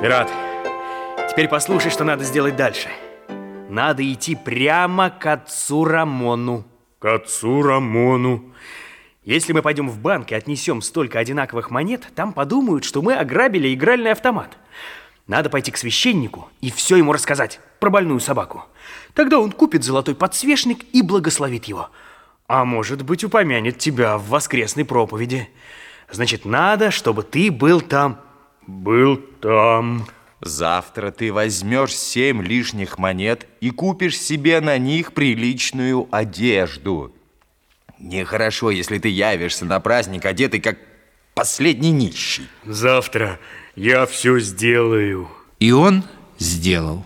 Пират, теперь послушай, что надо сделать дальше. Надо идти прямо к отцу Рамону. К отцу Рамону. Если мы пойдем в банк и отнесем столько одинаковых монет, там подумают, что мы ограбили игральный автомат. Надо пойти к священнику и все ему рассказать про больную собаку. Тогда он купит золотой подсвечник и благословит его. А может быть, упомянет тебя в воскресной проповеди. Значит, надо, чтобы ты был там. Был там. Завтра ты возьмешь семь лишних монет и купишь себе на них приличную одежду. Нехорошо, если ты явишься на праздник одетый как последний нищий. Завтра я все сделаю. И он сделал.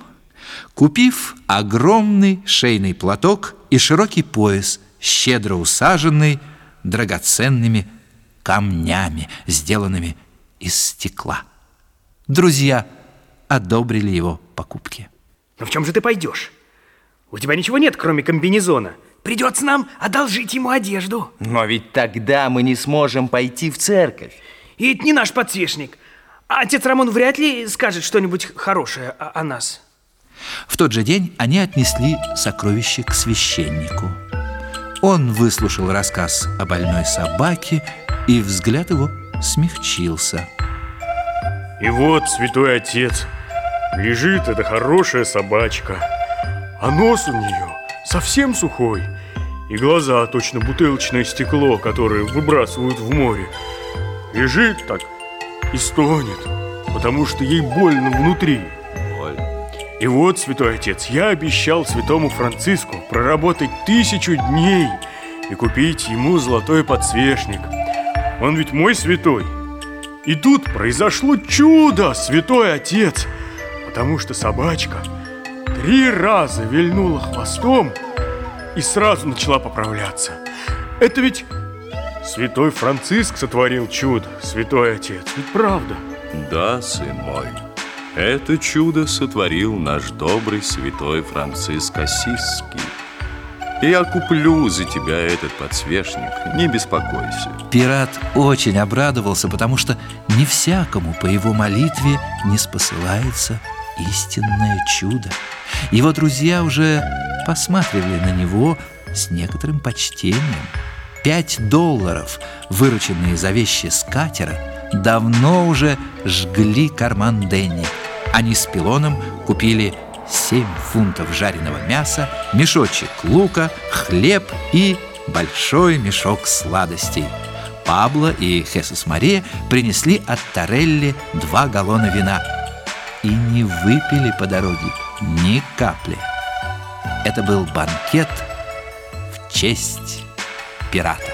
Купив огромный шейный платок и широкий пояс, щедро усаженный драгоценными камнями, сделанными из стекла. Друзья одобрили его покупки. Но в чем же ты пойдешь? У тебя ничего нет, кроме комбинезона. Придется нам одолжить ему одежду. Но ведь тогда мы не сможем пойти в церковь. И это не наш подсвечник. А отец Рамон вряд ли скажет что-нибудь хорошее о, о нас. В тот же день они отнесли сокровище к священнику. Он выслушал рассказ о больной собаке, и взгляд его смягчился. И вот, святой отец, лежит эта хорошая собачка, а нос у нее совсем сухой, и глаза точно бутылочное стекло, которое выбрасывают в море. Лежит так и стонет, потому что ей больно внутри. И вот, святой отец, я обещал святому Франциску проработать тысячу дней и купить ему золотой подсвечник. Он ведь мой святой. И тут произошло чудо, святой отец, потому что собачка три раза вильнула хвостом и сразу начала поправляться. Это ведь святой Франциск сотворил чудо, святой отец, ведь правда? Да, сын мой. Это чудо сотворил наш добрый святой Франциск Осисский. Я куплю за тебя этот подсвечник, не беспокойся. Пират очень обрадовался, потому что не всякому по его молитве не спосылается истинное чудо. Его друзья уже посматривали на него с некоторым почтением. Пять долларов, вырученные за вещи с катера, давно уже жгли карман Дэнни. Они с пилоном купили 7 фунтов жареного мяса, мешочек лука, хлеб и большой мешок сладостей. Пабло и Хесус Мария принесли от Торелли два галлона вина и не выпили по дороге ни капли. Это был банкет в честь пирата.